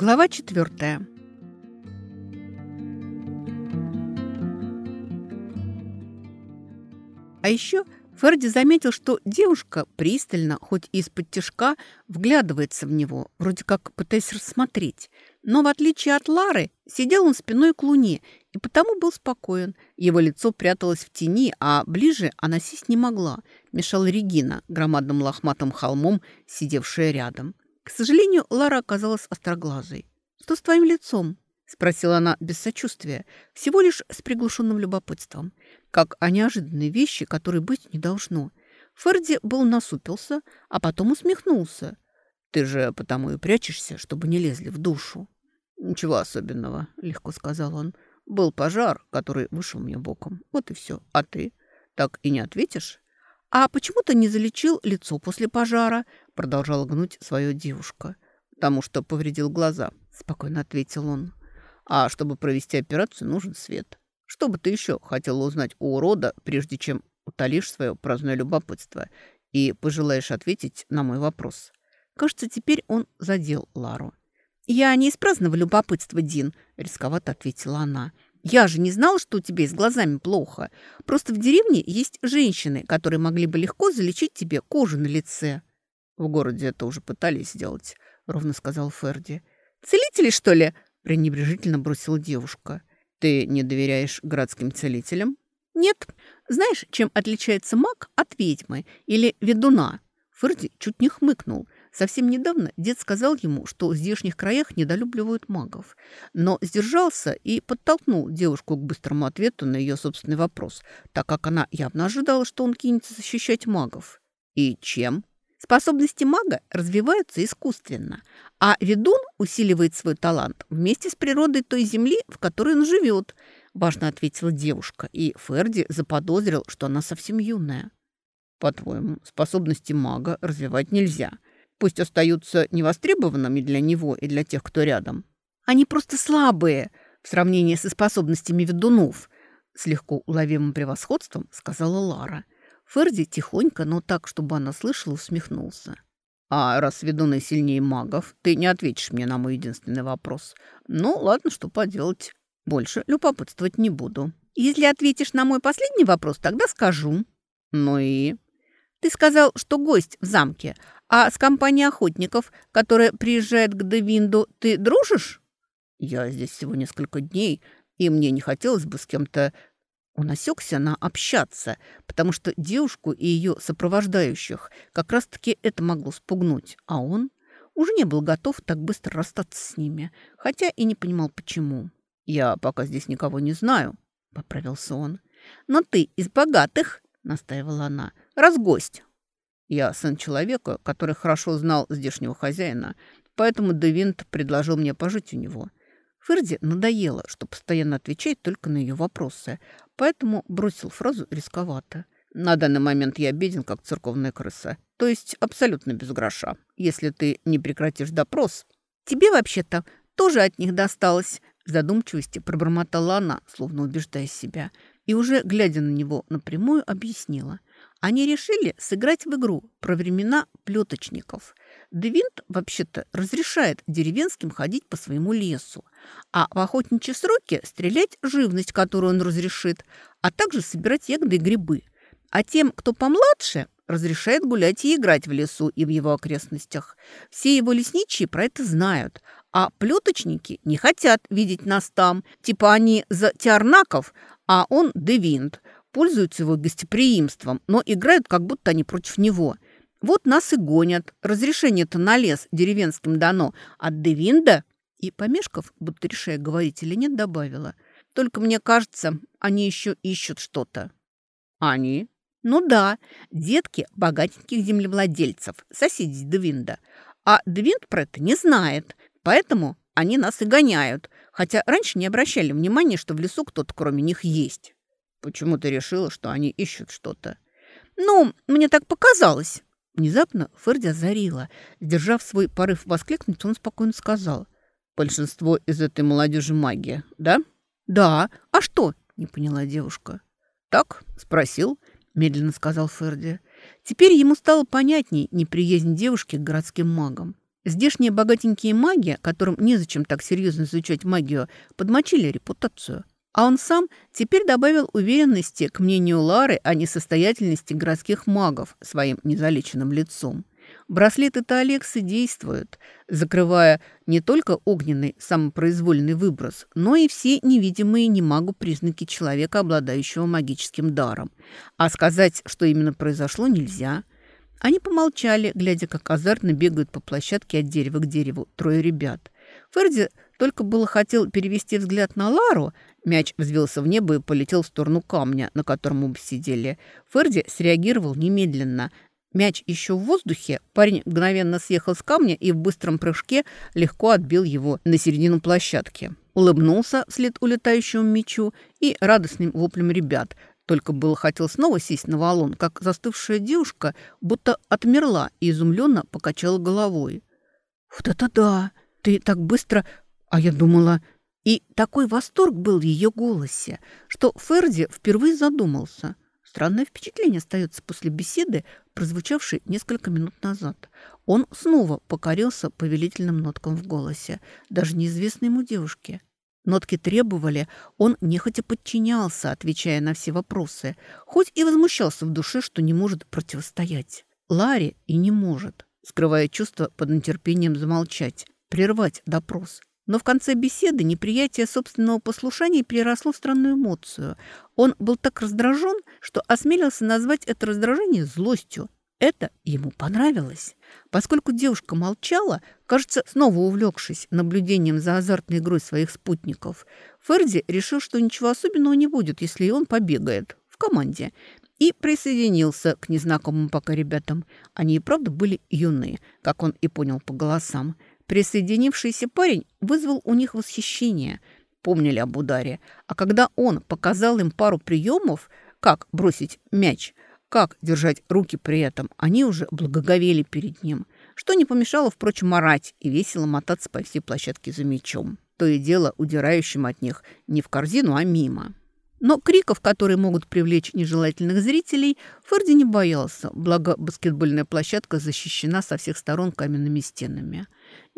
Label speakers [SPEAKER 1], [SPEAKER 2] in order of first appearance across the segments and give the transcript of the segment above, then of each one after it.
[SPEAKER 1] Глава четвертая. А еще Ферди заметил, что девушка пристально, хоть и из-под тяжка, вглядывается в него, вроде как пытаясь рассмотреть. Но в отличие от Лары, сидел он спиной к луне и потому был спокоен. Его лицо пряталось в тени, а ближе она сесть не могла. Мешала Регина, громадным лохматым холмом, сидевшая рядом. К сожалению, Лара оказалась остроглазой. «Что с твоим лицом?» – спросила она без сочувствия, всего лишь с приглушенным любопытством, как о неожиданной вещи, которой быть не должно. Ферди был насупился, а потом усмехнулся. «Ты же потому и прячешься, чтобы не лезли в душу». «Ничего особенного», – легко сказал он. «Был пожар, который вышел мне боком. Вот и все. А ты? Так и не ответишь?» «А почему ты не залечил лицо после пожара?» Продолжала гнуть свою девушка. «Потому что повредил глаза», – спокойно ответил он. «А чтобы провести операцию, нужен свет. Что бы ты еще хотела узнать у урода, прежде чем утолишь свое праздное любопытство и пожелаешь ответить на мой вопрос?» Кажется, теперь он задел Лару. «Я не из праздного любопытства, Дин», – рисковато ответила она. «Я же не знала, что у тебя с глазами плохо. Просто в деревне есть женщины, которые могли бы легко залечить тебе кожу на лице». «В городе это уже пытались сделать», — ровно сказал Ферди. «Целители, что ли?» — пренебрежительно бросила девушка. «Ты не доверяешь городским целителям?» «Нет. Знаешь, чем отличается маг от ведьмы или ведуна?» Ферди чуть не хмыкнул. Совсем недавно дед сказал ему, что в здешних краях недолюбливают магов. Но сдержался и подтолкнул девушку к быстрому ответу на ее собственный вопрос, так как она явно ожидала, что он кинется защищать магов. «И чем?» Способности мага развиваются искусственно, а ведун усиливает свой талант вместе с природой той земли, в которой он живет, важно ответила девушка, и Ферди заподозрил, что она совсем юная. По-твоему, способности мага развивать нельзя. Пусть остаются невостребованными для него и для тех, кто рядом. Они просто слабые в сравнении со способностями ведунов, с легко уловимым превосходством сказала Лара – Ферди тихонько, но так, чтобы она слышала, усмехнулся. «А раз ведуны сильнее магов, ты не ответишь мне на мой единственный вопрос. Ну, ладно, что поделать. Больше любопытствовать не буду. Если ответишь на мой последний вопрос, тогда скажу». «Ну и?» «Ты сказал, что гость в замке, а с компанией охотников, которая приезжает к Девинду, ты дружишь?» «Я здесь всего несколько дней, и мне не хотелось бы с кем-то он осекся на общаться, потому что девушку и ее сопровождающих как раз-таки это могло спугнуть, а он уже не был готов так быстро расстаться с ними, хотя и не понимал, почему. «Я пока здесь никого не знаю», — поправился он. «Но ты из богатых», — настаивала она, — «раз гость». Я сын человека, который хорошо знал здешнего хозяина, поэтому Девинт предложил мне пожить у него. Ферди надоело, что постоянно отвечает только на ее вопросы, поэтому бросил фразу рисковато. «На данный момент я беден, как церковная крыса. То есть абсолютно без гроша. Если ты не прекратишь допрос...» «Тебе вообще-то тоже от них досталось», в задумчивости пробормотала она, словно убеждая себя, и уже, глядя на него напрямую, объяснила. Они решили сыграть в игру про времена плеточников. Девинт, вообще-то, разрешает деревенским ходить по своему лесу, а в охотничьи сроки стрелять живность, которую он разрешит, а также собирать ягоды и грибы. А тем, кто помладше, разрешает гулять и играть в лесу и в его окрестностях. Все его лесничие про это знают, а плеточники не хотят видеть нас там. Типа они за Тиарнаков, а он Девинт. Пользуются его гостеприимством, но играют, как будто они против него. Вот нас и гонят. Разрешение-то на лес деревенским дано. От Девинда и, помешков, будто решая, говорить или нет, добавила. «Только мне кажется, они еще ищут что-то». «Они?» «Ну да, детки богатеньких землевладельцев, соседей Двинда. А Двинд про это не знает, поэтому они нас и гоняют, хотя раньше не обращали внимания, что в лесу кто-то кроме них есть». «Почему ты решила, что они ищут что-то?» «Ну, мне так показалось». Внезапно Ферди озарила. Сдержав свой порыв воскликнуть, он спокойно сказал – Большинство из этой молодежи магия, да? Да. А что? Не поняла девушка. Так, спросил, медленно сказал Ферди. Теперь ему стало понятней неприязнь девушки к городским магам. Здешние богатенькие маги, которым незачем так серьезно изучать магию, подмочили репутацию. А он сам теперь добавил уверенности к мнению Лары о несостоятельности городских магов своим незалеченным лицом. Браслеты-то Алексы действуют, закрывая не только огненный самопроизвольный выброс, но и все невидимые немагу признаки человека, обладающего магическим даром. А сказать, что именно произошло, нельзя. Они помолчали, глядя, как азартно бегают по площадке от дерева к дереву трое ребят. Ферди только было хотел перевести взгляд на Лару, мяч взвился в небо и полетел в сторону камня, на котором оба сидели. Ферди среагировал немедленно – Мяч еще в воздухе, парень мгновенно съехал с камня и в быстром прыжке легко отбил его на середину площадки. Улыбнулся вслед улетающему мячу и радостным воплем ребят. Только было хотел снова сесть на валун, как застывшая девушка будто отмерла и изумленно покачала головой. «Вот это да! Ты так быстро... А я думала...» И такой восторг был в ее голосе, что Ферди впервые задумался – Странное впечатление остается после беседы, прозвучавшей несколько минут назад. Он снова покорился повелительным ноткам в голосе, даже неизвестной ему девушке. Нотки требовали, он нехотя подчинялся, отвечая на все вопросы, хоть и возмущался в душе, что не может противостоять. Ларри и не может, скрывая чувство под нетерпением замолчать, прервать допрос. Но в конце беседы неприятие собственного послушания переросло в странную эмоцию. Он был так раздражен, что осмелился назвать это раздражение злостью. Это ему понравилось. Поскольку девушка молчала, кажется, снова увлекшись наблюдением за азартной игрой своих спутников, Ферди решил, что ничего особенного не будет, если и он побегает в команде, и присоединился к незнакомым пока ребятам. Они и правда были юные, как он и понял по голосам. Присоединившийся парень вызвал у них восхищение. Помнили об ударе. А когда он показал им пару приемов, как бросить мяч, как держать руки при этом, они уже благоговели перед ним. Что не помешало, впрочем, орать и весело мотаться по всей площадке за мячом. То и дело удирающим от них не в корзину, а мимо. Но криков, которые могут привлечь нежелательных зрителей, Ферди не боялся, благо баскетбольная площадка защищена со всех сторон каменными стенами.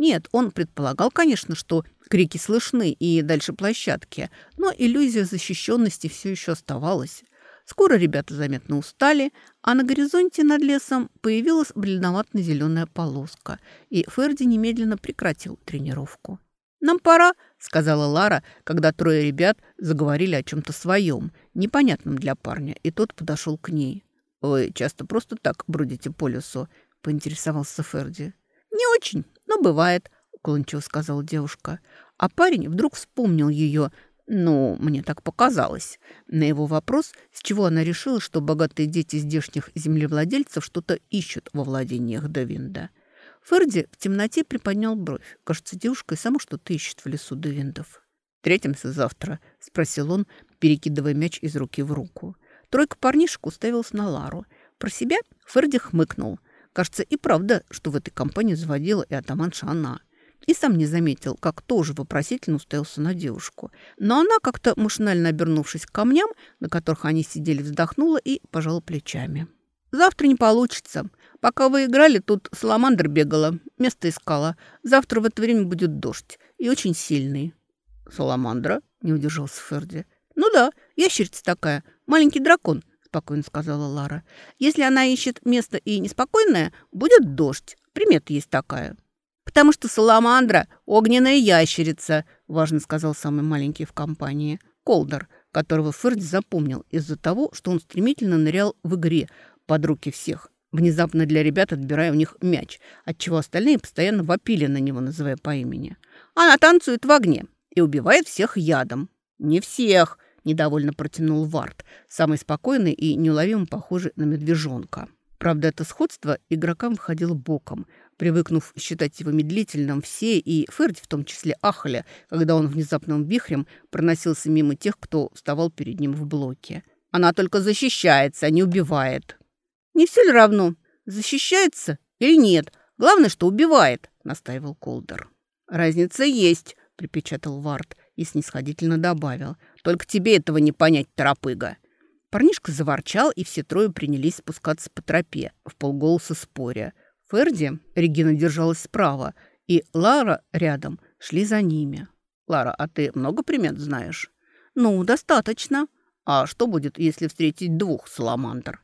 [SPEAKER 1] Нет, он предполагал, конечно, что крики слышны и дальше площадки, но иллюзия защищенности все еще оставалась. Скоро ребята заметно устали, а на горизонте над лесом появилась бледновато-зеленая полоска, и Ферди немедленно прекратил тренировку. «Нам пора», — сказала Лара, когда трое ребят заговорили о чем-то своем, непонятном для парня, и тот подошел к ней. «Вы часто просто так бродите по лесу?» — поинтересовался Ферди. «Не очень, бывает», — уклончиво сказала девушка. А парень вдруг вспомнил ее. Ну, мне так показалось. На его вопрос, с чего она решила, что богатые дети здешних землевладельцев что-то ищут во владениях Девинда. Ферди в темноте приподнял бровь. Кажется, девушка и сама что-то ищет в лесу Девиндов. «Встретимся завтра?» – спросил он, перекидывая мяч из руки в руку. Тройка парнишек уставилась на Лару. Про себя Ферди хмыкнул. Кажется, и правда, что в этой компании заводила и атаманша она. И сам не заметил, как тоже вопросительно уставился на девушку. Но она, как-то машинально обернувшись к камням, на которых они сидели, вздохнула и пожала плечами. «Завтра не получится. Пока вы играли, тут саламандр бегала, место искала. Завтра в это время будет дождь, и очень сильный». «Саламандра?» – не удержался Ферди. «Ну да, ящерица такая, маленький дракон», – спокойно сказала Лара. «Если она ищет место и неспокойное, будет дождь. Примета есть такая». «Потому что саламандра – огненная ящерица», – важно сказал самый маленький в компании. Колдер, которого Ферди запомнил из-за того, что он стремительно нырял в игре под руки всех внезапно для ребят отбирая у них мяч, отчего остальные постоянно вопили на него, называя по имени. Она танцует в огне и убивает всех ядом. «Не всех!» – недовольно протянул Варт, самый спокойный и неуловимо похожий на медвежонка. Правда, это сходство игрокам выходило боком, привыкнув считать его медлительным все, и Ферди в том числе ахали, когда он внезапным вихрем проносился мимо тех, кто вставал перед ним в блоке. «Она только защищается, а не убивает!» «Не все ли равно, защищается или нет? Главное, что убивает», — настаивал Колдер. «Разница есть», — припечатал Вард и снисходительно добавил. «Только тебе этого не понять, торопыга». Парнишка заворчал, и все трое принялись спускаться по тропе, в полголоса споря. Ферди, Регина держалась справа, и Лара рядом шли за ними. «Лара, а ты много примет знаешь?» «Ну, достаточно. А что будет, если встретить двух саламандр?»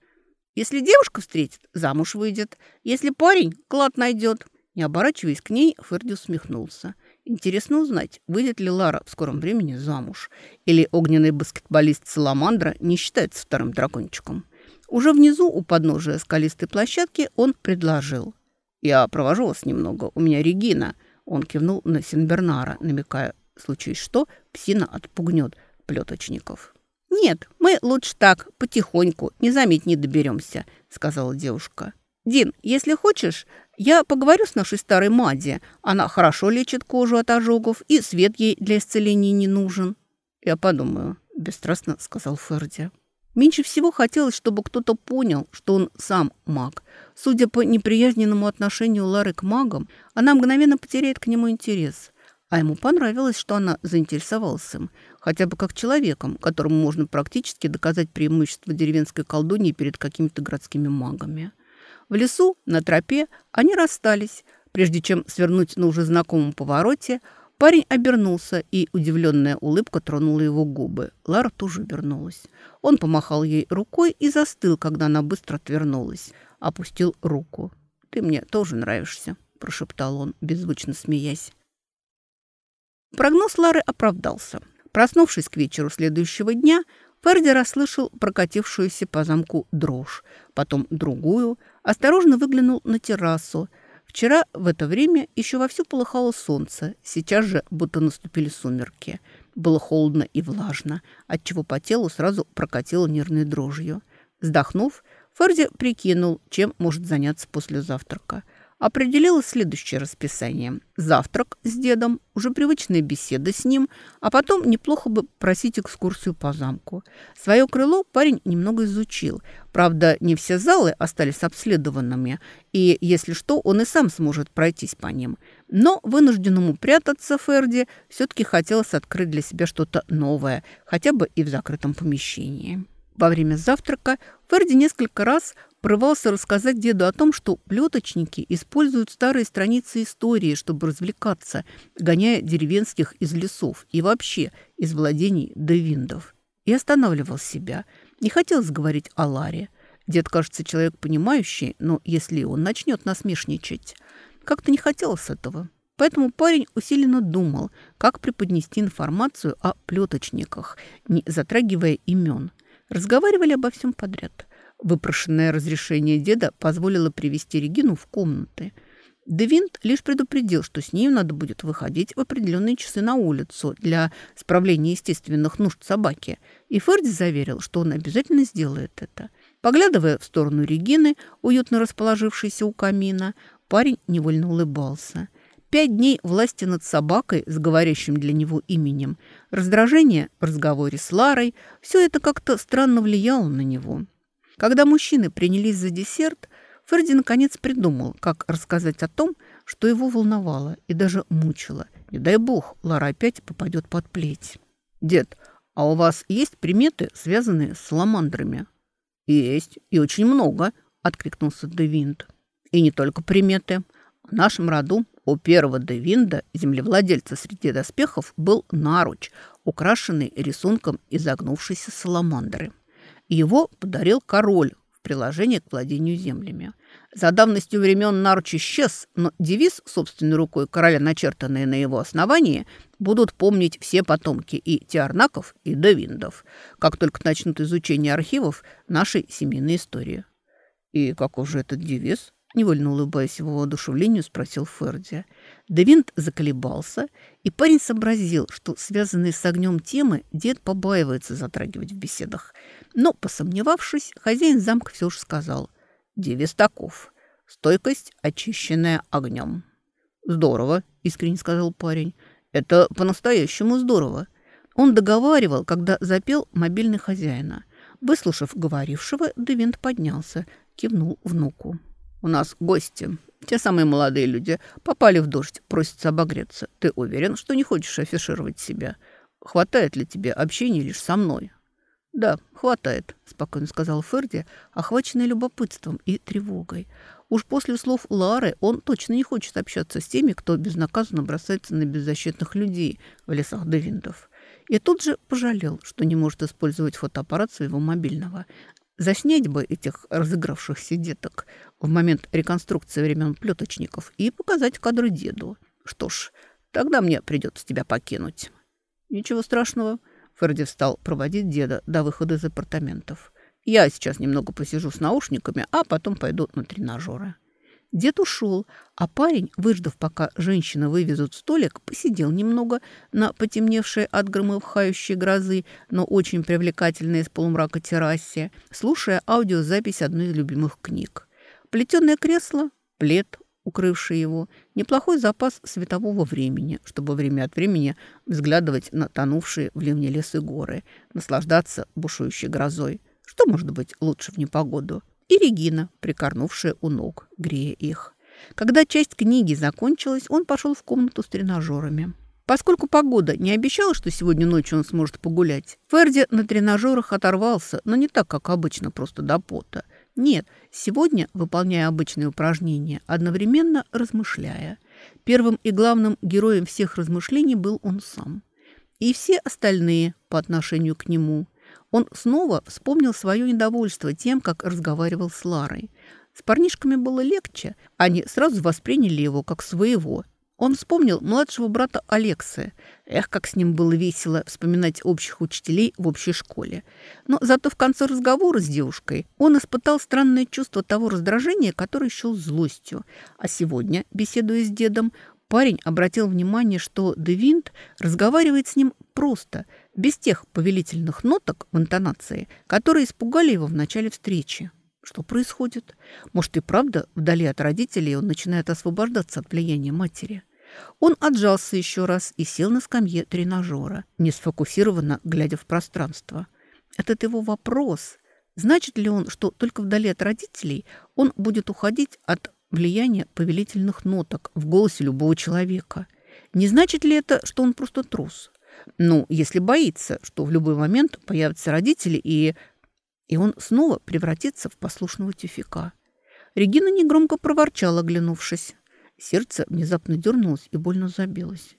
[SPEAKER 1] «Если девушка встретит, замуж выйдет. Если парень, клад найдет». Не оборачиваясь к ней, Ферди усмехнулся. Интересно узнать, выйдет ли Лара в скором времени замуж. Или огненный баскетболист Саламандра не считается вторым дракончиком. Уже внизу, у подножия скалистой площадки, он предложил. «Я провожу вас немного. У меня Регина». Он кивнул на Синбернара, намекая, случае что, псина отпугнет плеточников. «Нет, мы лучше так, потихоньку, не доберемся», — сказала девушка. «Дин, если хочешь, я поговорю с нашей старой Мади. Она хорошо лечит кожу от ожогов, и свет ей для исцеления не нужен». «Я подумаю», — бесстрастно сказал Ферди. Меньше всего хотелось, чтобы кто-то понял, что он сам маг. Судя по неприязненному отношению Лары к магам, она мгновенно потеряет к нему интерес. А ему понравилось, что она заинтересовалась им, хотя бы как человеком, которому можно практически доказать преимущество деревенской колдуньи перед какими-то городскими магами. В лесу, на тропе, они расстались. Прежде чем свернуть на уже знакомом повороте, парень обернулся, и удивленная улыбка тронула его губы. Лара тоже обернулась. Он помахал ей рукой и застыл, когда она быстро отвернулась. Опустил руку. «Ты мне тоже нравишься», – прошептал он, беззвучно смеясь. Прогноз Лары оправдался. Проснувшись к вечеру следующего дня, Ферди расслышал прокатившуюся по замку дрожь, потом другую, осторожно выглянул на террасу. Вчера в это время еще вовсю полыхало солнце, сейчас же будто наступили сумерки. Было холодно и влажно, отчего по телу сразу прокатило нервной дрожью. Вздохнув, Ферди прикинул, чем может заняться после завтрака – определила следующее расписание. Завтрак с дедом, уже привычная беседа с ним, а потом неплохо бы просить экскурсию по замку. Свое крыло парень немного изучил. Правда, не все залы остались обследованными, и, если что, он и сам сможет пройтись по ним. Но вынужденному прятаться Ферди все-таки хотелось открыть для себя что-то новое, хотя бы и в закрытом помещении. Во время завтрака Ферди несколько раз порывался рассказать деду о том, что плеточники используют старые страницы истории, чтобы развлекаться, гоняя деревенских из лесов и вообще из владений девиндов. И останавливал себя. Не хотелось говорить о Ларе. Дед, кажется, человек понимающий, но если он начнет насмешничать, как-то не хотелось этого. Поэтому парень усиленно думал, как преподнести информацию о плеточниках, не затрагивая имен – Разговаривали обо всем подряд. Выпрошенное разрешение деда позволило привести Регину в комнаты. Девинт лишь предупредил, что с ней надо будет выходить в определенные часы на улицу для справления естественных нужд собаки. И Ферди заверил, что он обязательно сделает это. Поглядывая в сторону Регины, уютно расположившейся у камина, парень невольно улыбался. Пять дней власти над собакой с говорящим для него именем, раздражение в разговоре с Ларой – все это как-то странно влияло на него. Когда мужчины принялись за десерт, Ферди наконец придумал, как рассказать о том, что его волновало и даже мучило. Не дай бог, Лара опять попадет под плеть. «Дед, а у вас есть приметы, связанные с саламандрами?» «Есть, и очень много», – откликнулся Девинт. «И не только приметы. В нашем роду у первого Девинда, землевладельца среди доспехов, был наруч, украшенный рисунком изогнувшейся саламандры. Его подарил король в приложении к владению землями. За давностью времен наруч исчез, но девиз, собственной рукой короля, начертанный на его основании, будут помнить все потомки и Тиарнаков, и Девиндов, как только начнут изучение архивов нашей семейной истории. И какой же этот девиз? Невольно улыбаясь его воодушевлению, спросил Ферди. Девинт заколебался, и парень сообразил, что связанные с огнем темы дед побаивается затрагивать в беседах. Но, посомневавшись, хозяин замка все же сказал. «Девиз таков. Стойкость, очищенная огнем». «Здорово», — искренне сказал парень. «Это по-настоящему здорово». Он договаривал, когда запел мобильный хозяина. Выслушав говорившего, Девинт поднялся, кивнул внуку. У нас гости. Те самые молодые люди. Попали в дождь, просятся обогреться. Ты уверен, что не хочешь афишировать себя? Хватает ли тебе общения лишь со мной?» «Да, хватает», – спокойно сказал Ферди, охваченный любопытством и тревогой. Уж после слов Лары он точно не хочет общаться с теми, кто безнаказанно бросается на беззащитных людей в лесах Девиндов. И тут же пожалел, что не может использовать фотоаппарат своего мобильного. Заснять бы этих разыгравшихся деток в момент реконструкции времен плеточников и показать кадры деду. Что ж, тогда мне придется тебя покинуть. Ничего страшного. Ферди встал проводить деда до выхода из апартаментов. Я сейчас немного посижу с наушниками, а потом пойду на тренажеры. Дед ушел, а парень, выждав, пока женщины вывезут столик, посидел немного на потемневшей от громыхающей грозы, но очень привлекательной из полумрака террасе, слушая аудиозапись одной из любимых книг. Плетеное кресло, плед, укрывший его, неплохой запас светового времени, чтобы время от времени взглядывать на тонувшие в ливне лесы горы, наслаждаться бушующей грозой. Что может быть лучше в непогоду? и Регина, прикорнувшая у ног, грея их. Когда часть книги закончилась, он пошел в комнату с тренажерами. Поскольку погода не обещала, что сегодня ночью он сможет погулять, Ферди на тренажерах оторвался, но не так, как обычно, просто до пота. Нет, сегодня, выполняя обычные упражнения, одновременно размышляя. Первым и главным героем всех размышлений был он сам. И все остальные по отношению к нему – он снова вспомнил свое недовольство тем, как разговаривал с Ларой. С парнишками было легче, они сразу восприняли его как своего. Он вспомнил младшего брата Алексы. Эх, как с ним было весело вспоминать общих учителей в общей школе. Но зато в конце разговора с девушкой он испытал странное чувство того раздражения, которое счел злостью. А сегодня, беседуя с дедом, парень обратил внимание, что Девинт разговаривает с ним просто – без тех повелительных ноток в интонации, которые испугали его в начале встречи. Что происходит? Может и правда, вдали от родителей он начинает освобождаться от влияния матери. Он отжался еще раз и сел на скамье тренажера, не сфокусированно глядя в пространство. Этот его вопрос, значит ли он, что только вдали от родителей он будет уходить от влияния повелительных ноток в голосе любого человека? Не значит ли это, что он просто трус? Ну, если боится, что в любой момент появятся родители, и... И он снова превратится в послушного тюфика. Регина негромко проворчала, оглянувшись. Сердце внезапно дернулось и больно забилось.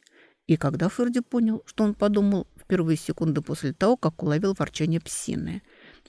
[SPEAKER 1] И когда Ферди понял, что он подумал в первые секунды после того, как уловил ворчание псины,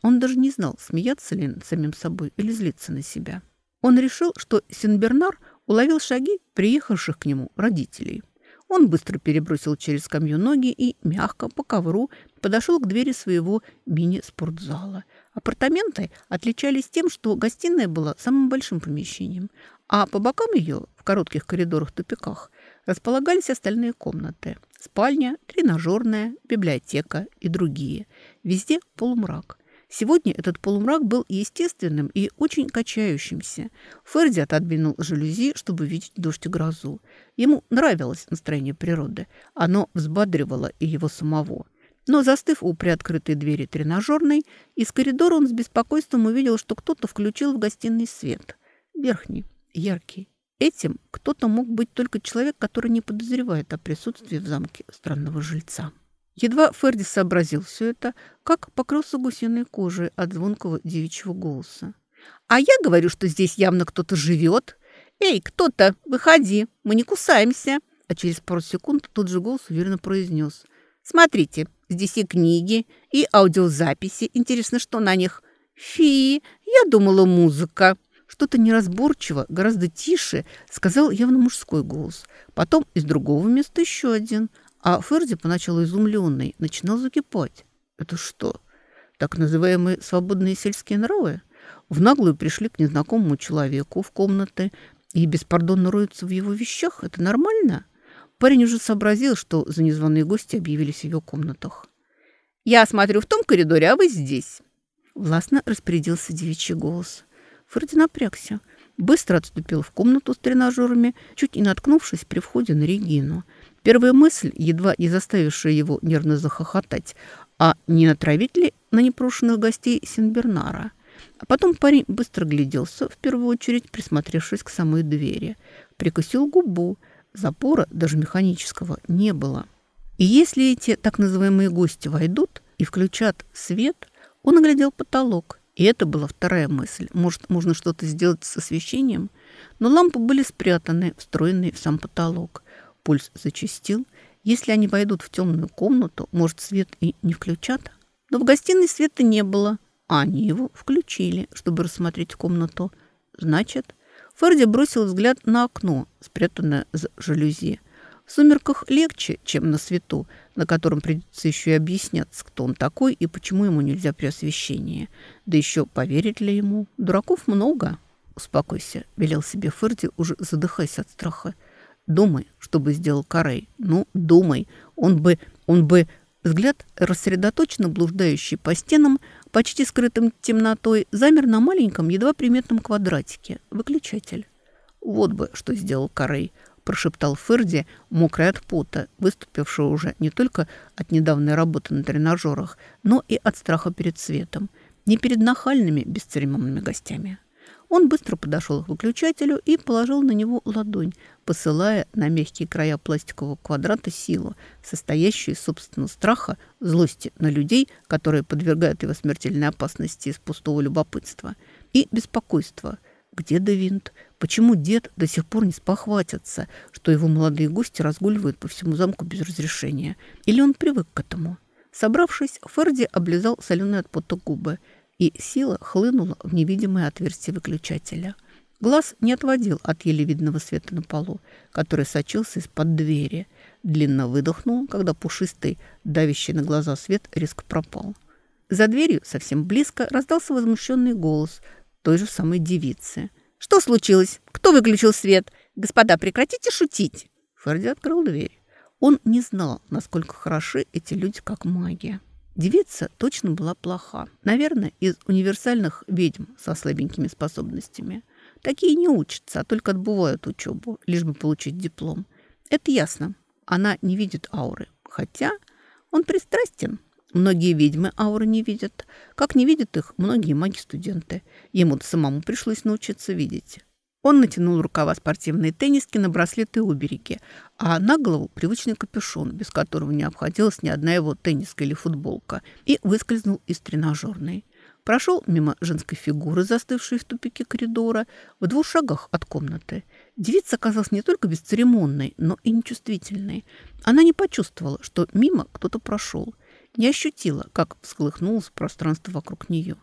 [SPEAKER 1] он даже не знал, смеяться ли над самим собой или злиться на себя. Он решил, что Синбернар уловил шаги приехавших к нему родителей. Он быстро перебросил через скамью ноги и, мягко по ковру, подошел к двери своего мини-спортзала. Апартаменты отличались тем, что гостиная была самым большим помещением, а по бокам ее, в коротких коридорах-тупиках, располагались остальные комнаты. Спальня, тренажерная, библиотека и другие. Везде полумрак. Сегодня этот полумрак был естественным и очень качающимся. Ферди отодвинул жалюзи, чтобы видеть дождь и грозу. Ему нравилось настроение природы. Оно взбадривало и его самого. Но, застыв у приоткрытой двери тренажерной, из коридора он с беспокойством увидел, что кто-то включил в гостиной свет. Верхний, яркий. Этим кто-то мог быть только человек, который не подозревает о присутствии в замке странного жильца. Едва Ферди сообразил все это, как покрылся гусиной кожей от звонкого девичьего голоса. «А я говорю, что здесь явно кто-то живет. Эй, кто-то, выходи, мы не кусаемся!» А через пару секунд тот же голос уверенно произнес. «Смотрите, здесь и книги, и аудиозаписи. Интересно, что на них? Фи, я думала, музыка!» Что-то неразборчиво, гораздо тише, сказал явно мужской голос. Потом из другого места еще один – а Ферди, поначалу изумленный, начинал закипать. Это что, так называемые свободные сельские нравы? В наглую пришли к незнакомому человеку в комнаты и беспардонно роются в его вещах? Это нормально? Парень уже сообразил, что за незваные гости объявились в его комнатах. «Я смотрю в том коридоре, а вы здесь!» Властно распорядился девичий голос. Ферди напрягся. Быстро отступил в комнату с тренажерами, чуть не наткнувшись при входе на Регину – Первая мысль, едва не заставившая его нервно захохотать, а не натравить ли на непрошенных гостей Синбернара? А потом парень быстро гляделся, в первую очередь присмотревшись к самой двери. Прикусил губу. Запора, даже механического, не было. И если эти так называемые гости войдут и включат свет, Он оглядел потолок, и это была вторая мысль. Может, можно что-то сделать с освещением? Но лампы были спрятаны, встроенные в сам потолок. Пульс зачастил. Если они войдут в темную комнату, может, свет и не включат? Но в гостиной света не было, а они его включили, чтобы рассмотреть комнату. Значит, Ферди бросил взгляд на окно, спрятанное за жалюзи. В сумерках легче, чем на свету, на котором придется еще и объясняться, кто он такой и почему ему нельзя при освещении. Да еще поверить ли ему? Дураков много. «Успокойся», — велел себе Ферди, уже задыхаясь от страха. «Думай, что бы сделал Карей. Ну, думай. Он бы... Он бы...» Взгляд, рассредоточенно блуждающий по стенам, почти скрытым темнотой, замер на маленьком, едва приметном квадратике. Выключатель. «Вот бы, что сделал Карей», – прошептал Ферди, мокрый от пота, выступившего уже не только от недавней работы на тренажерах, но и от страха перед светом. Не перед нахальными, бесцеремонными гостями. Он быстро подошел к выключателю и положил на него ладонь, посылая на мягкие края пластикового квадрата силу, состоящую из собственного страха, злости на людей, которые подвергают его смертельной опасности из пустого любопытства, и беспокойства. Где Девинт? Почему дед до сих пор не спохватится, что его молодые гости разгуливают по всему замку без разрешения? Или он привык к этому? Собравшись, Ферди облизал соленые от пота губы – и сила хлынула в невидимое отверстие выключателя. Глаз не отводил от еле видного света на полу, который сочился из-под двери. Длинно выдохнул, когда пушистый, давящий на глаза свет резко пропал. За дверью, совсем близко, раздался возмущенный голос той же самой девицы. «Что случилось? Кто выключил свет? Господа, прекратите шутить!» Ферди открыл дверь. Он не знал, насколько хороши эти люди как магия. Девица точно была плоха. Наверное, из универсальных ведьм со слабенькими способностями. Такие не учатся, а только отбывают учебу, лишь бы получить диплом. Это ясно. Она не видит ауры. Хотя он пристрастен. Многие ведьмы ауры не видят. Как не видят их многие маги-студенты. Ему-то самому пришлось научиться видеть. Он натянул рукава спортивной тенниски на браслеты и убереги, а на голову привычный капюшон, без которого не обходилась ни одна его тенниска или футболка, и выскользнул из тренажерной. Прошел мимо женской фигуры, застывшей в тупике коридора, в двух шагах от комнаты. Девица оказалась не только бесцеремонной, но и нечувствительной. Она не почувствовала, что мимо кто-то прошел, не ощутила, как всколыхнулось пространство вокруг нее.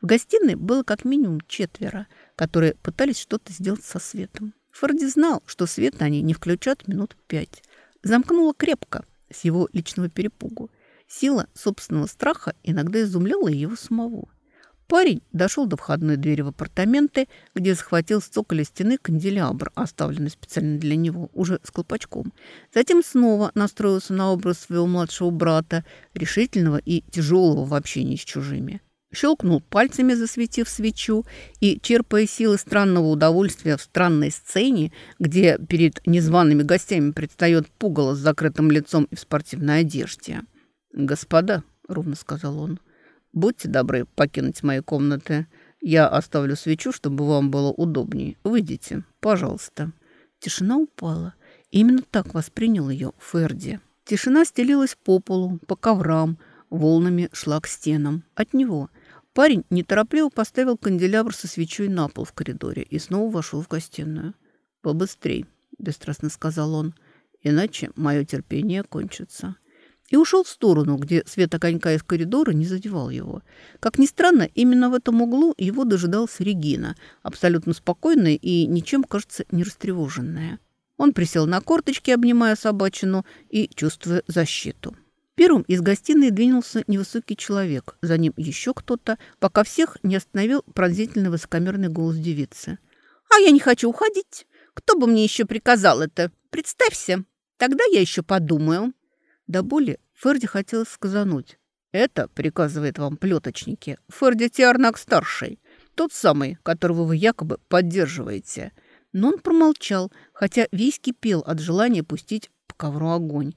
[SPEAKER 1] В гостиной было как минимум четверо, которые пытались что-то сделать со светом. Форди знал, что свет они не включат минут пять. Замкнуло крепко, с его личного перепугу. Сила собственного страха иногда изумляла его самого. Парень дошел до входной двери в апартаменты, где захватил с цоколя стены канделябр, оставленный специально для него, уже с колпачком. Затем снова настроился на образ своего младшего брата, решительного и тяжелого в общении с чужими щелкнул пальцами, засветив свечу, и, черпая силы странного удовольствия в странной сцене, где перед незваными гостями предстает пугало с закрытым лицом и в спортивной одежде. «Господа», — ровно сказал он, — «будьте добры покинуть мои комнаты. Я оставлю свечу, чтобы вам было удобнее. Выйдите, пожалуйста». Тишина упала. Именно так воспринял ее Ферди. Тишина стелилась по полу, по коврам, волнами шла к стенам. От него — Парень неторопливо поставил канделябр со свечой на пол в коридоре и снова вошел в гостиную. «Побыстрей», — бесстрастно сказал он, — «иначе мое терпение кончится». И ушел в сторону, где свет огонька из коридора не задевал его. Как ни странно, именно в этом углу его дожидалась Регина, абсолютно спокойная и ничем, кажется, не растревоженная. Он присел на корточки, обнимая собачину и чувствуя защиту. Первым из гостиной двинулся невысокий человек, за ним еще кто-то, пока всех не остановил пронзительный высокомерный голос девицы. «А я не хочу уходить. Кто бы мне еще приказал это? Представься, тогда я еще подумаю». До боли Ферди хотелось сказануть. «Это, — приказывает вам плеточники, — Ферди Тиарнак-старший, тот самый, которого вы якобы поддерживаете». Но он промолчал, хотя весь кипел от желания пустить по ковру огонь,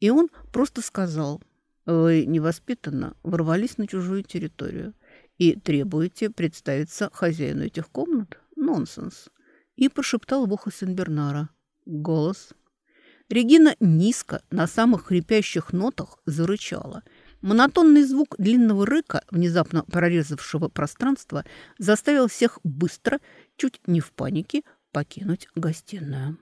[SPEAKER 1] и он просто сказал, вы невоспитанно ворвались на чужую территорию и требуете представиться хозяину этих комнат? Нонсенс. И прошептал в ухо Сенбернара. Голос. Регина низко, на самых хрипящих нотах, зарычала. Монотонный звук длинного рыка, внезапно прорезавшего пространство, заставил всех быстро, чуть не в панике, покинуть гостиную.